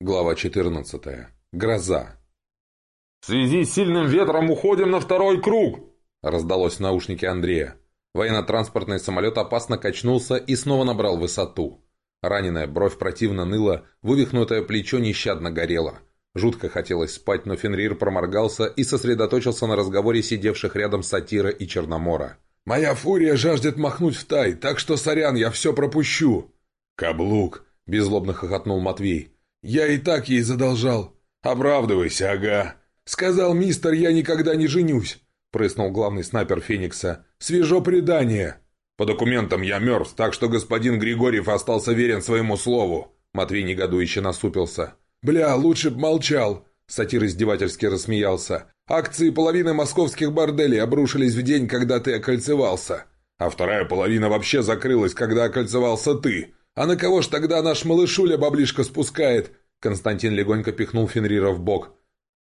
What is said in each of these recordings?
Глава 14. Гроза. «В связи с сильным ветром уходим на второй круг!» раздалось в наушнике Андрея. Военно-транспортный самолет опасно качнулся и снова набрал высоту. Раненая бровь противно ныла, вывихнутое плечо нещадно горело. Жутко хотелось спать, но Фенрир проморгался и сосредоточился на разговоре сидевших рядом Сатира и Черномора. «Моя фурия жаждет махнуть в тай, так что, сорян, я все пропущу!» «Каблук!» – беззлобно хохотнул Матвей. «Я и так ей задолжал». «Оправдывайся, ага». «Сказал мистер, я никогда не женюсь», — прыснул главный снайпер Феникса. «Свежо предание». «По документам я мертв, так что господин Григорьев остался верен своему слову». Матвей негодующе насупился. «Бля, лучше б молчал», — сатир издевательски рассмеялся. «Акции половины московских борделей обрушились в день, когда ты окольцевался». «А вторая половина вообще закрылась, когда окольцевался ты», «А на кого ж тогда наш малышуля баблишко спускает?» Константин легонько пихнул Фенрира в бок.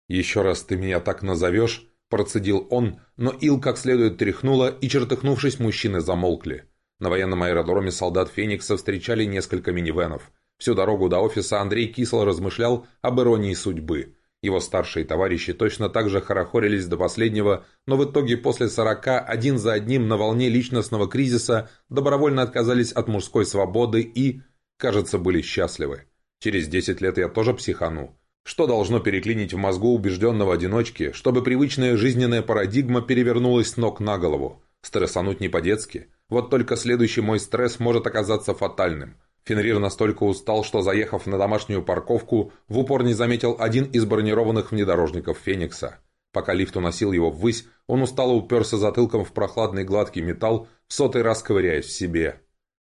«Еще раз ты меня так назовешь?» Процедил он, но Ил как следует тряхнула, и, чертыхнувшись, мужчины замолкли. На военном аэродроме солдат «Феникса» встречали несколько минивенов. Всю дорогу до офиса Андрей кисло размышлял об иронии судьбы. Его старшие товарищи точно так же хорохорились до последнего, но в итоге после сорока один за одним на волне личностного кризиса добровольно отказались от мужской свободы и, кажется, были счастливы. Через десять лет я тоже психану. Что должно переклинить в мозгу убежденного одиночки, чтобы привычная жизненная парадигма перевернулась с ног на голову? Стрессануть не по-детски. Вот только следующий мой стресс может оказаться фатальным – Фенрир настолько устал, что, заехав на домашнюю парковку, в упор не заметил один из бронированных внедорожников «Феникса». Пока лифт уносил его ввысь, он устало уперся затылком в прохладный гладкий металл, в сотый раз ковыряясь в себе.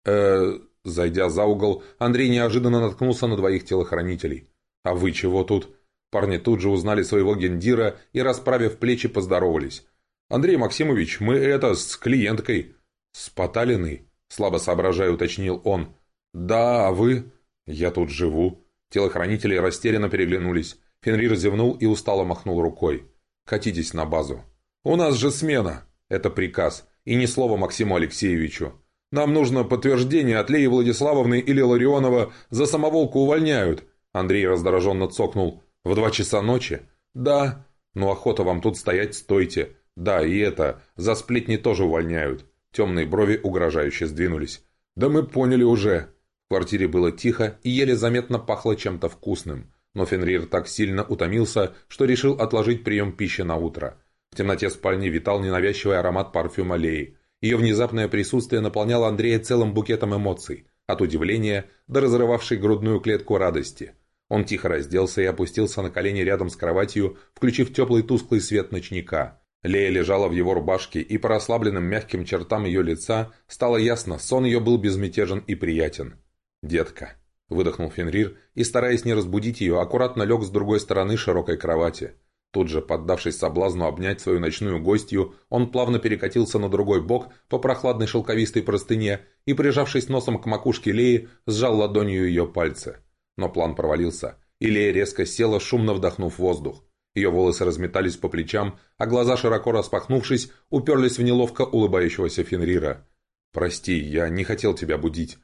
э Зайдя за угол, Андрей неожиданно наткнулся на двоих телохранителей. «А вы чего тут?» Парни тут же узнали своего гендира и, расправив плечи, поздоровались. «Андрей Максимович, мы это, с клиенткой». «С Поталиной?» Слабо соображая, уточнил он. «Да, а вы?» «Я тут живу». Телохранители растерянно переглянулись. Фенрир зевнул и устало махнул рукой. «Катитесь на базу». «У нас же смена!» «Это приказ. И ни слова Максиму Алексеевичу. Нам нужно подтверждение от Леи Владиславовны или Ларионова. За самоволку увольняют». Андрей раздраженно цокнул. «В два часа ночи?» «Да». «Ну охота вам тут стоять, стойте». «Да, и это. За сплетни тоже увольняют». Темные брови угрожающе сдвинулись. «Да мы поняли уже». В квартире было тихо и еле заметно пахло чем-то вкусным, но Фенрир так сильно утомился, что решил отложить прием пищи на утро. В темноте спальни витал ненавязчивый аромат парфюма Леи. Ее внезапное присутствие наполняло Андрея целым букетом эмоций, от удивления до разрывавшей грудную клетку радости. Он тихо разделся и опустился на колени рядом с кроватью, включив теплый тусклый свет ночника. Лея лежала в его рубашке, и по расслабленным мягким чертам ее лица стало ясно, сон ее был безмятежен и приятен. «Детка», — выдохнул Фенрир и, стараясь не разбудить ее, аккуратно лег с другой стороны широкой кровати. Тут же, поддавшись соблазну обнять свою ночную гостью, он плавно перекатился на другой бок по прохладной шелковистой простыне и, прижавшись носом к макушке Леи, сжал ладонью ее пальцы. Но план провалился, и Лея резко села, шумно вдохнув воздух. Ее волосы разметались по плечам, а глаза, широко распахнувшись, уперлись в неловко улыбающегося Фенрира. «Прости, я не хотел тебя будить».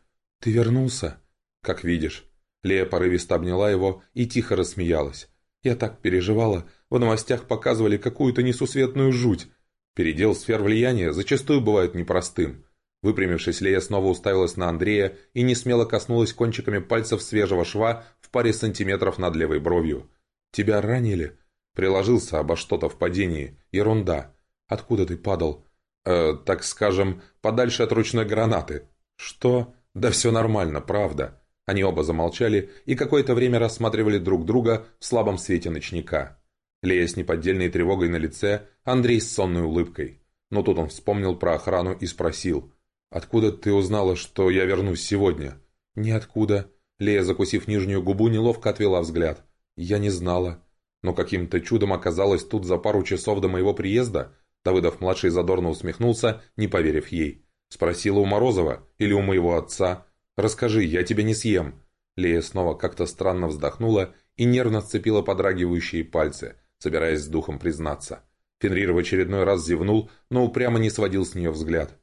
«Ты вернулся?» «Как видишь». Лея порывисто обняла его и тихо рассмеялась. «Я так переживала. В новостях показывали какую-то несусветную жуть. Передел сфер влияния зачастую бывает непростым». Выпрямившись, Лея снова уставилась на Андрея и не смело коснулась кончиками пальцев свежего шва в паре сантиметров над левой бровью. «Тебя ранили?» «Приложился обо что-то в падении. Ерунда. Откуда ты падал?» «Э, так скажем, подальше от ручной гранаты». «Что?» «Да все нормально, правда». Они оба замолчали и какое-то время рассматривали друг друга в слабом свете ночника. Лея с неподдельной тревогой на лице, Андрей с сонной улыбкой. Но тут он вспомнил про охрану и спросил. «Откуда ты узнала, что я вернусь сегодня?» «Ниоткуда». Лея, закусив нижнюю губу, неловко отвела взгляд. «Я не знала. Но каким-то чудом оказалась тут за пару часов до моего приезда?» Давыдов-младший задорно усмехнулся, не поверив ей. Спросила у Морозова или у моего отца. «Расскажи, я тебя не съем». Лея снова как-то странно вздохнула и нервно сцепила подрагивающие пальцы, собираясь с духом признаться. Фенрир в очередной раз зевнул, но упрямо не сводил с нее взгляд.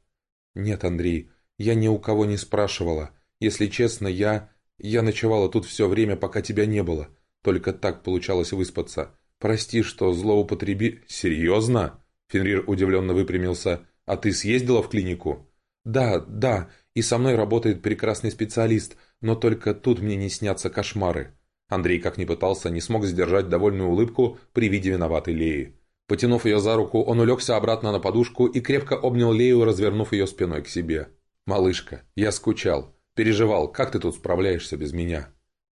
«Нет, Андрей, я ни у кого не спрашивала. Если честно, я... Я ночевала тут все время, пока тебя не было. Только так получалось выспаться. Прости, что злоупотреби...» «Серьезно?» Фенрир удивленно выпрямился. «А ты съездила в клинику?» «Да, да, и со мной работает прекрасный специалист, но только тут мне не снятся кошмары». Андрей, как ни пытался, не смог сдержать довольную улыбку при виде виноватой Леи. Потянув ее за руку, он улегся обратно на подушку и крепко обнял Лею, развернув ее спиной к себе. «Малышка, я скучал. Переживал, как ты тут справляешься без меня?»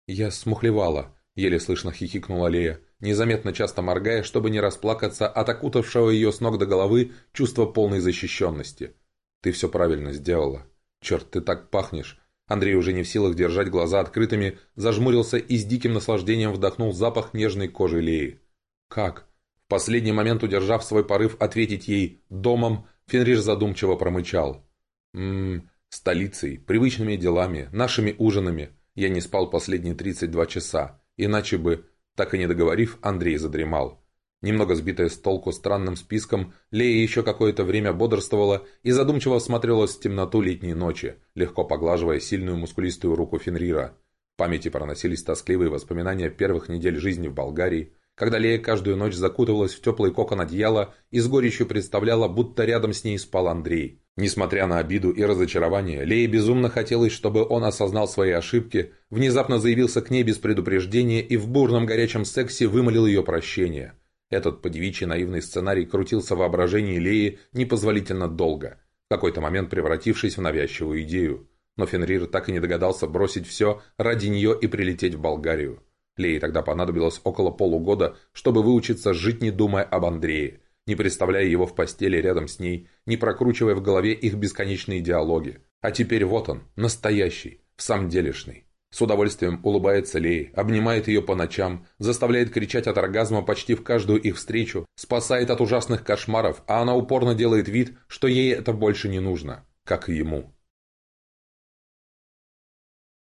«Я смухлевала», — еле слышно хихикнула Лея, незаметно часто моргая, чтобы не расплакаться от окутавшего ее с ног до головы чувства полной защищенности. «Ты все правильно сделала. Черт, ты так пахнешь. Андрей уже не в силах держать глаза открытыми, зажмурился и с диким наслаждением вдохнул запах нежной кожи Леи. «Как?» В последний момент, удержав свой порыв ответить ей «домом», Фенрир задумчиво промычал. «Ммм, столицей, привычными делами, нашими ужинами. Я не спал последние 32 часа, иначе бы...» Так и не договорив, Андрей задремал. Немного сбитая с толку странным списком, Лея еще какое-то время бодрствовала и задумчиво всматривалась в темноту летней ночи, легко поглаживая сильную мускулистую руку Фенрира. В памяти проносились тоскливые воспоминания первых недель жизни в Болгарии, когда Лея каждую ночь закутывалась в теплый кокон одеяла и с горечью представляла, будто рядом с ней спал Андрей. Несмотря на обиду и разочарование, Лее безумно хотелось, чтобы он осознал свои ошибки, внезапно заявился к ней без предупреждения и в бурном горячем сексе вымолил ее прощение. Этот подевичий наивный сценарий крутился в воображении Леи непозволительно долго, в какой-то момент превратившись в навязчивую идею. Но Фенрир так и не догадался бросить все ради нее и прилететь в Болгарию. Лее тогда понадобилось около полугода, чтобы выучиться жить не думая об Андрее, не представляя его в постели рядом с ней, не прокручивая в голове их бесконечные диалоги. А теперь вот он, настоящий, в самом делешный. С удовольствием улыбается Лей, обнимает ее по ночам, заставляет кричать от оргазма почти в каждую их встречу, спасает от ужасных кошмаров, а она упорно делает вид, что ей это больше не нужно, как и ему.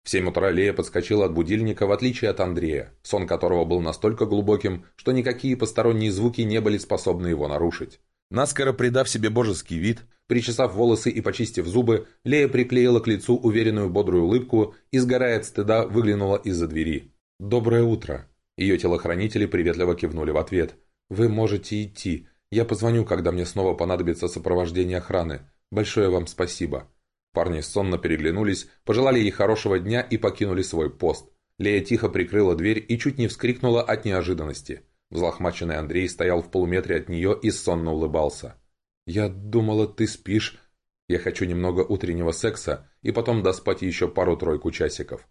В семь утра Лея подскочила от будильника, в отличие от Андрея, сон которого был настолько глубоким, что никакие посторонние звуки не были способны его нарушить. Наскоро придав себе божеский вид, причесав волосы и почистив зубы, Лея приклеила к лицу уверенную бодрую улыбку и, сгорая от стыда, выглянула из-за двери. «Доброе утро!» Ее телохранители приветливо кивнули в ответ. «Вы можете идти. Я позвоню, когда мне снова понадобится сопровождение охраны. Большое вам спасибо». Парни сонно переглянулись, пожелали ей хорошего дня и покинули свой пост. Лея тихо прикрыла дверь и чуть не вскрикнула от неожиданности – Взлохмаченный Андрей стоял в полуметре от нее и сонно улыбался. «Я думала, ты спишь. Я хочу немного утреннего секса и потом доспать еще пару-тройку часиков».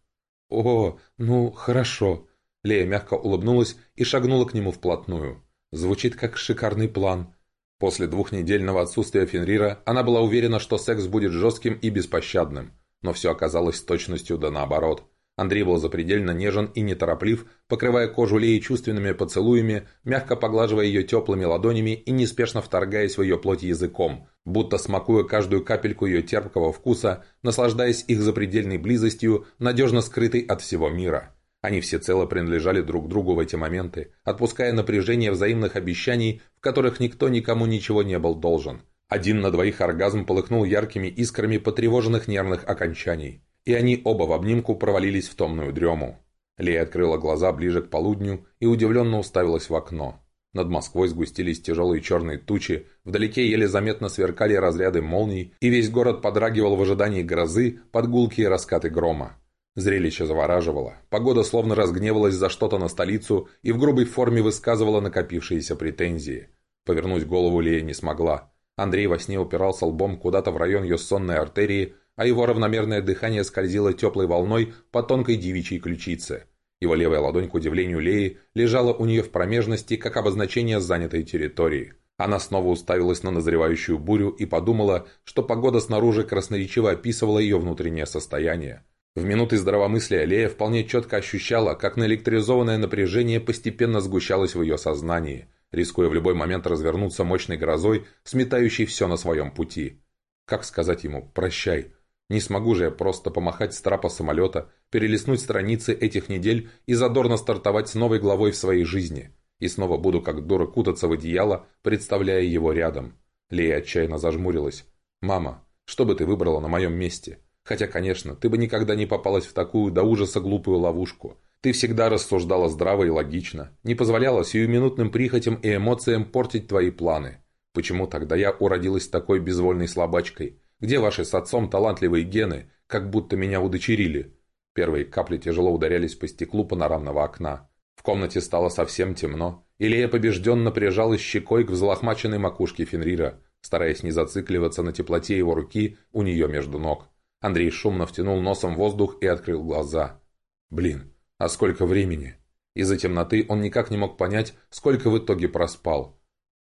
«О, ну, хорошо». Лея мягко улыбнулась и шагнула к нему вплотную. Звучит как шикарный план. После двухнедельного отсутствия Фенрира она была уверена, что секс будет жестким и беспощадным. Но все оказалось с точностью да наоборот. Андрей был запредельно нежен и нетороплив, покрывая кожу Леи чувственными поцелуями, мягко поглаживая ее теплыми ладонями и неспешно вторгаясь в ее плоть языком, будто смакуя каждую капельку ее терпкого вкуса, наслаждаясь их запредельной близостью, надежно скрытой от всего мира. Они всецело принадлежали друг другу в эти моменты, отпуская напряжение взаимных обещаний, в которых никто никому ничего не был должен. Один на двоих оргазм полыхнул яркими искрами потревоженных нервных окончаний и они оба в обнимку провалились в томную дрему. Лея открыла глаза ближе к полудню и удивленно уставилась в окно. Над Москвой сгустились тяжелые черные тучи, вдалеке еле заметно сверкали разряды молний, и весь город подрагивал в ожидании грозы под гулкие раскаты грома. Зрелище завораживало. Погода словно разгневалась за что-то на столицу и в грубой форме высказывала накопившиеся претензии. Повернуть голову Лея не смогла. Андрей во сне упирался лбом куда-то в район ее сонной артерии, а его равномерное дыхание скользило теплой волной по тонкой девичьей ключице. Его левая ладонь, к удивлению Леи, лежала у нее в промежности, как обозначение занятой территории. Она снова уставилась на назревающую бурю и подумала, что погода снаружи красноречиво описывала ее внутреннее состояние. В минуты здравомыслия Лея вполне четко ощущала, как наэлектризованное напряжение постепенно сгущалось в ее сознании, рискуя в любой момент развернуться мощной грозой, сметающей все на своем пути. Как сказать ему «прощай», не смогу же я просто помахать с трапа самолета, перелистнуть страницы этих недель и задорно стартовать с новой главой в своей жизни. И снова буду как дура кутаться в одеяло, представляя его рядом. Лея отчаянно зажмурилась. «Мама, что бы ты выбрала на моем месте? Хотя, конечно, ты бы никогда не попалась в такую до ужаса глупую ловушку. Ты всегда рассуждала здраво и логично, не позволяла сиюминутным прихотям и эмоциям портить твои планы. Почему тогда я уродилась такой безвольной слабачкой? Где ваши с отцом талантливые гены, как будто меня удочерили?» Первые капли тяжело ударялись по стеклу панорамного окна. В комнате стало совсем темно. Илья побежденно прижалась щекой к взлохмаченной макушке Фенрира, стараясь не зацикливаться на теплоте его руки у нее между ног. Андрей шумно втянул носом воздух и открыл глаза. «Блин, а сколько времени?» Из-за темноты он никак не мог понять, сколько в итоге проспал.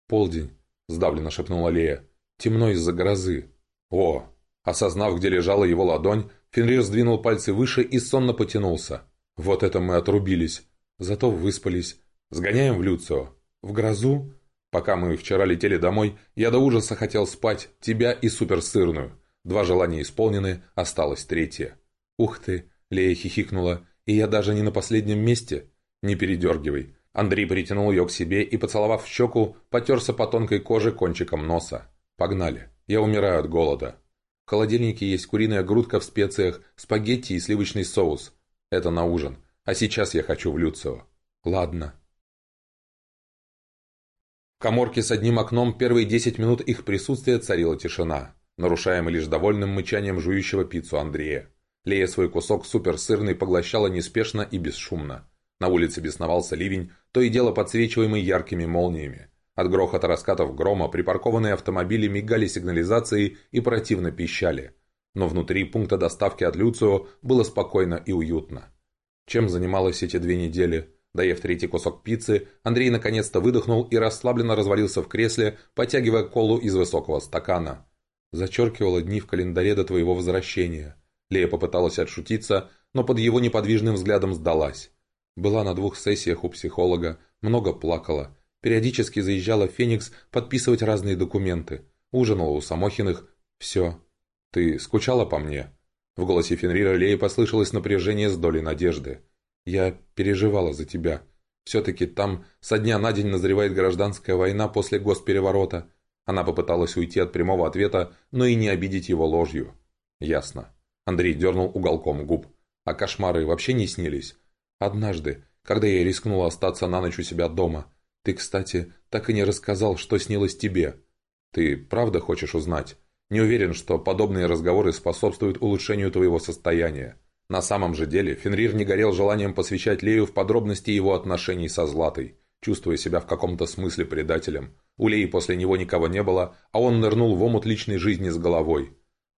«Полдень», — сдавленно шепнула Лея. «Темно из-за грозы». «О!» Осознав, где лежала его ладонь, Фенрир сдвинул пальцы выше и сонно потянулся. «Вот это мы отрубились. Зато выспались. Сгоняем в Люцио. В грозу?» Пока мы вчера летели домой, я до ужаса хотел спать, тебя и суперсырную. Два желания исполнены, осталось третье. «Ух ты!» — Лея хихикнула. «И я даже не на последнем месте?» «Не передергивай». Андрей притянул ее к себе и, поцеловав в щеку, потерся по тонкой коже кончиком носа. «Погнали. Я умираю от голода». В холодильнике есть куриная грудка в специях, спагетти и сливочный соус. Это на ужин. А сейчас я хочу в Люцио. Ладно. В коморке с одним окном первые десять минут их присутствия царила тишина, нарушаемая лишь довольным мычанием жующего пиццу Андрея. Лея свой кусок суперсырный поглощала неспешно и бесшумно. На улице бесновался ливень, то и дело подсвечиваемый яркими молниями. От грохота раскатов грома припаркованные автомобили мигали сигнализацией и противно пищали. Но внутри пункта доставки от Люцио было спокойно и уютно. Чем занималась эти две недели? Доев третий кусок пиццы, Андрей наконец-то выдохнул и расслабленно развалился в кресле, потягивая колу из высокого стакана. Зачеркивала дни в календаре до твоего возвращения. Лея попыталась отшутиться, но под его неподвижным взглядом сдалась. Была на двух сессиях у психолога, много плакала, Периодически заезжала в Феникс подписывать разные документы. Ужинала у Самохиных. Все. Ты скучала по мне?» В голосе Фенрира Леи послышалось напряжение с долей надежды. «Я переживала за тебя. Все-таки там со дня на день назревает гражданская война после госпереворота». Она попыталась уйти от прямого ответа, но и не обидеть его ложью. «Ясно». Андрей дернул уголком губ. «А кошмары вообще не снились?» «Однажды, когда я рискнула остаться на ночь у себя дома. Ты, кстати, так и не рассказал, что снилось тебе. Ты правда хочешь узнать? Не уверен, что подобные разговоры способствуют улучшению твоего состояния. На самом же деле, Фенрир не горел желанием посвящать Лею в подробности его отношений со Златой, чувствуя себя в каком-то смысле предателем. У Леи после него никого не было, а он нырнул в омут личной жизни с головой.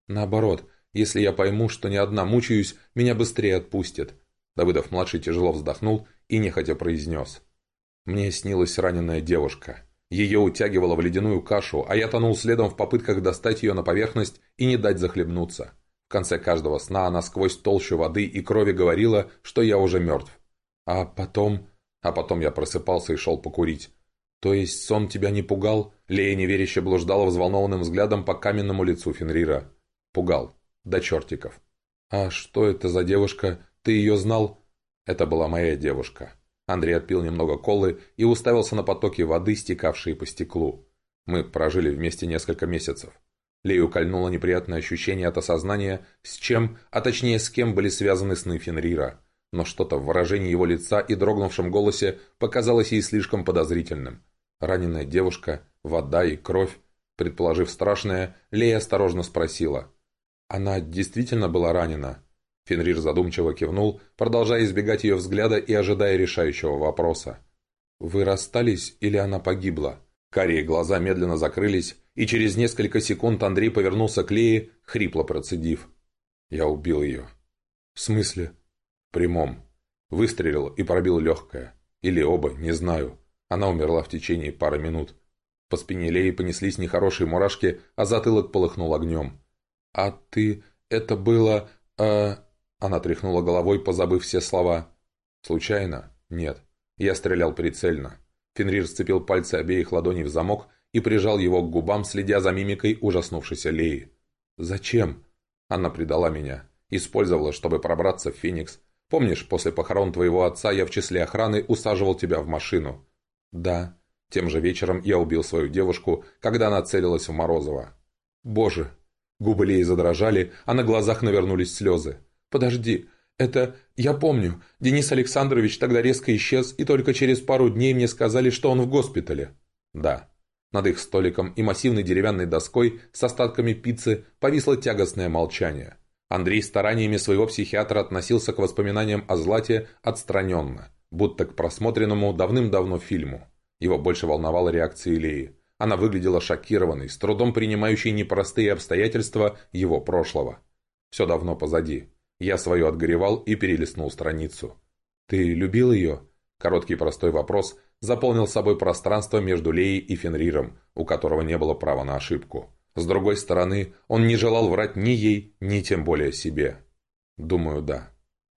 Наоборот, если я пойму, что ни одна мучаюсь, меня быстрее отпустят. Давыдов-младший тяжело вздохнул и нехотя произнес. Мне снилась раненая девушка. Ее утягивало в ледяную кашу, а я тонул следом в попытках достать ее на поверхность и не дать захлебнуться. В конце каждого сна она сквозь толщу воды и крови говорила, что я уже мертв. А потом... А потом я просыпался и шел покурить. «То есть сон тебя не пугал?» Лея неверяще блуждала взволнованным взглядом по каменному лицу Фенрира. «Пугал. До чертиков». «А что это за девушка? Ты ее знал?» «Это была моя девушка». Андрей отпил немного колы и уставился на потоки воды, стекавшие по стеклу. Мы прожили вместе несколько месяцев. Лею кольнуло неприятное ощущение от осознания, с чем, а точнее с кем были связаны сны Фенрира. Но что-то в выражении его лица и дрогнувшем голосе показалось ей слишком подозрительным. Раненая девушка, вода и кровь. Предположив страшное, Лея осторожно спросила. «Она действительно была ранена?» Фенрир задумчиво кивнул, продолжая избегать ее взгляда и ожидая решающего вопроса. «Вы расстались или она погибла?» Карие глаза медленно закрылись, и через несколько секунд Андрей повернулся к Лее, хрипло процедив. «Я убил ее». «В смысле?» «В прямом. Выстрелил и пробил легкое. Или оба, не знаю. Она умерла в течение пары минут. По спине Леи понеслись нехорошие мурашки, а затылок полыхнул огнем. «А ты... это было... э...» Она тряхнула головой, позабыв все слова. «Случайно? Нет. Я стрелял прицельно». Фенрир сцепил пальцы обеих ладоней в замок и прижал его к губам, следя за мимикой ужаснувшейся Леи. «Зачем?» Она предала меня. Использовала, чтобы пробраться в Феникс. Помнишь, после похорон твоего отца я в числе охраны усаживал тебя в машину?» «Да». Тем же вечером я убил свою девушку, когда она целилась в Морозова. «Боже, Губы Леи задрожали, а на глазах навернулись слезы. «Подожди, это... Я помню. Денис Александрович тогда резко исчез, и только через пару дней мне сказали, что он в госпитале». «Да». Над их столиком и массивной деревянной доской с остатками пиццы повисло тягостное молчание. Андрей стараниями своего психиатра относился к воспоминаниям о Злате отстраненно, будто к просмотренному давным-давно фильму. Его больше волновала реакция Илеи. Она выглядела шокированной, с трудом принимающей непростые обстоятельства его прошлого. Все давно позади. Я свое отгоревал и перелистнул страницу. «Ты любил ее?» Короткий простой вопрос заполнил собой пространство между Леей и Фенриром, у которого не было права на ошибку. С другой стороны, он не желал врать ни ей, ни тем более себе. «Думаю, да».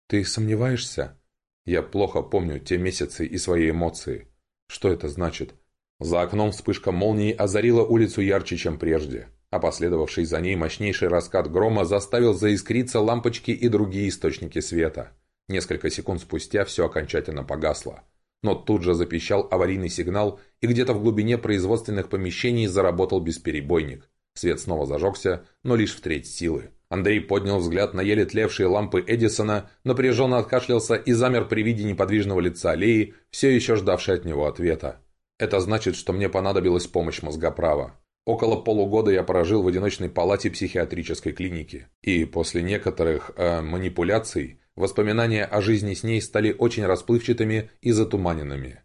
«Ты сомневаешься?» «Я плохо помню те месяцы и свои эмоции. Что это значит?» За окном вспышка молнии озарила улицу ярче, чем прежде, а последовавший за ней мощнейший раскат грома заставил заискриться лампочки и другие источники света. Несколько секунд спустя все окончательно погасло. Но тут же запищал аварийный сигнал, и где-то в глубине производственных помещений заработал бесперебойник. Свет снова зажегся, но лишь в треть силы. Андрей поднял взгляд на еле тлевшие лампы Эдисона, напряженно откашлялся и замер при виде неподвижного лица Леи, все еще ждавшей от него ответа. Это значит, что мне понадобилась помощь мозгоправа. Около полугода я прожил в одиночной палате психиатрической клиники. И после некоторых э, манипуляций воспоминания о жизни с ней стали очень расплывчатыми и затуманенными.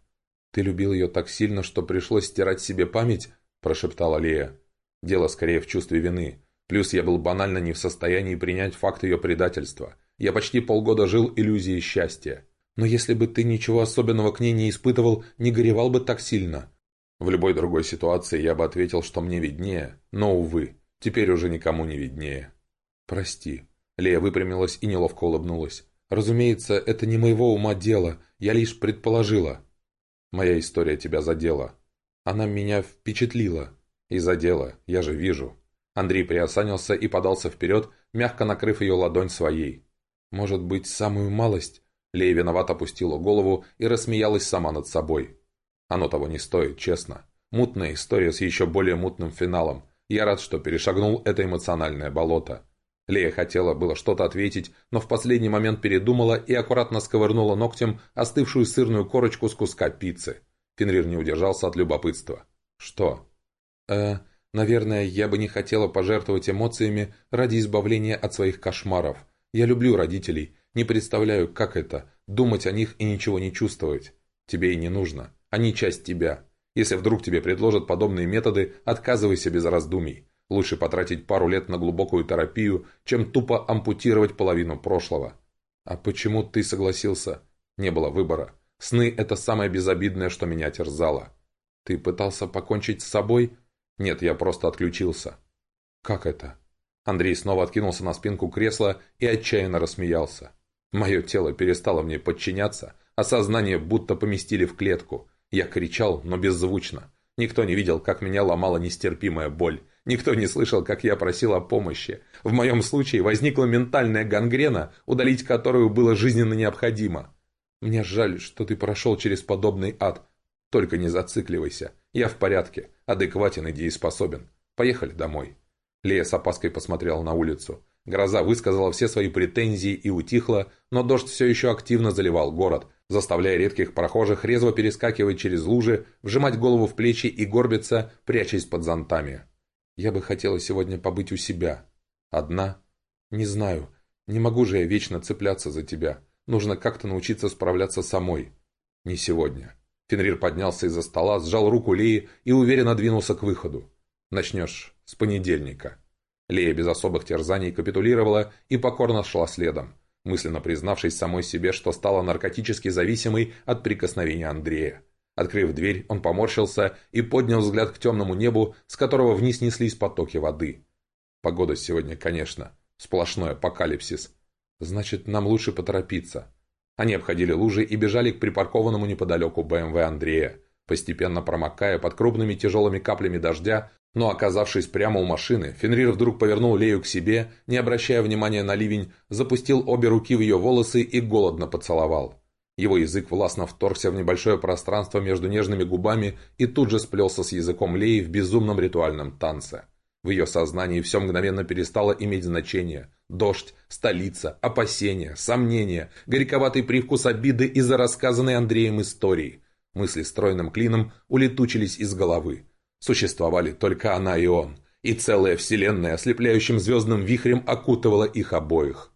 «Ты любил ее так сильно, что пришлось стирать себе память?» – прошептала Лея. «Дело скорее в чувстве вины. Плюс я был банально не в состоянии принять факт ее предательства. Я почти полгода жил иллюзией счастья. Но если бы ты ничего особенного к ней не испытывал, не горевал бы так сильно. В любой другой ситуации я бы ответил, что мне виднее, но, увы, теперь уже никому не виднее. Прости. Лея выпрямилась и неловко улыбнулась. Разумеется, это не моего ума дело, я лишь предположила. Моя история тебя задела. Она меня впечатлила. И задела, я же вижу. Андрей приосанился и подался вперед, мягко накрыв ее ладонь своей. Может быть, самую малость? Лея виновато опустила голову и рассмеялась сама над собой. Оно того не стоит, честно. Мутная история с еще более мутным финалом. Я рад, что перешагнул это эмоциональное болото. Лея хотела было что-то ответить, но в последний момент передумала и аккуратно сковырнула ногтем остывшую сырную корочку с куска пиццы. Фенрир не удержался от любопытства. «Что?» «Э, наверное, я бы не хотела пожертвовать эмоциями ради избавления от своих кошмаров. Я люблю родителей, не представляю, как это – думать о них и ничего не чувствовать. Тебе и не нужно. Они часть тебя. Если вдруг тебе предложат подобные методы, отказывайся без раздумий. Лучше потратить пару лет на глубокую терапию, чем тупо ампутировать половину прошлого. А почему ты согласился? Не было выбора. Сны – это самое безобидное, что меня терзало. Ты пытался покончить с собой? Нет, я просто отключился. Как это? Андрей снова откинулся на спинку кресла и отчаянно рассмеялся. Мое тело перестало мне подчиняться, а сознание будто поместили в клетку. Я кричал, но беззвучно. Никто не видел, как меня ломала нестерпимая боль. Никто не слышал, как я просил о помощи. В моем случае возникла ментальная гангрена, удалить которую было жизненно необходимо. Мне жаль, что ты прошел через подобный ад. Только не зацикливайся. Я в порядке, адекватен и дееспособен. Поехали домой. Лея с опаской посмотрела на улицу. Гроза высказала все свои претензии и утихла, но дождь все еще активно заливал город, заставляя редких прохожих резво перескакивать через лужи, вжимать голову в плечи и горбиться, прячась под зонтами. «Я бы хотела сегодня побыть у себя. Одна? Не знаю. Не могу же я вечно цепляться за тебя. Нужно как-то научиться справляться самой. Не сегодня». Фенрир поднялся из-за стола, сжал руку Леи и уверенно двинулся к выходу. «Начнешь с понедельника». Лея без особых терзаний капитулировала и покорно шла следом, мысленно признавшись самой себе, что стала наркотически зависимой от прикосновения Андрея. Открыв дверь, он поморщился и поднял взгляд к темному небу, с которого вниз неслись потоки воды. Погода сегодня, конечно, сплошной апокалипсис. Значит, нам лучше поторопиться. Они обходили лужи и бежали к припаркованному неподалеку БМВ Андрея, постепенно промокая под крупными тяжелыми каплями дождя, но оказавшись прямо у машины, Фенрир вдруг повернул Лею к себе, не обращая внимания на ливень, запустил обе руки в ее волосы и голодно поцеловал. Его язык властно вторгся в небольшое пространство между нежными губами и тут же сплелся с языком Леи в безумном ритуальном танце. В ее сознании все мгновенно перестало иметь значение. Дождь, столица, опасения, сомнения, горьковатый привкус обиды из-за рассказанной Андреем истории. Мысли стройным клином улетучились из головы. Существовали только она и он, и целая вселенная ослепляющим звездным вихрем окутывала их обоих.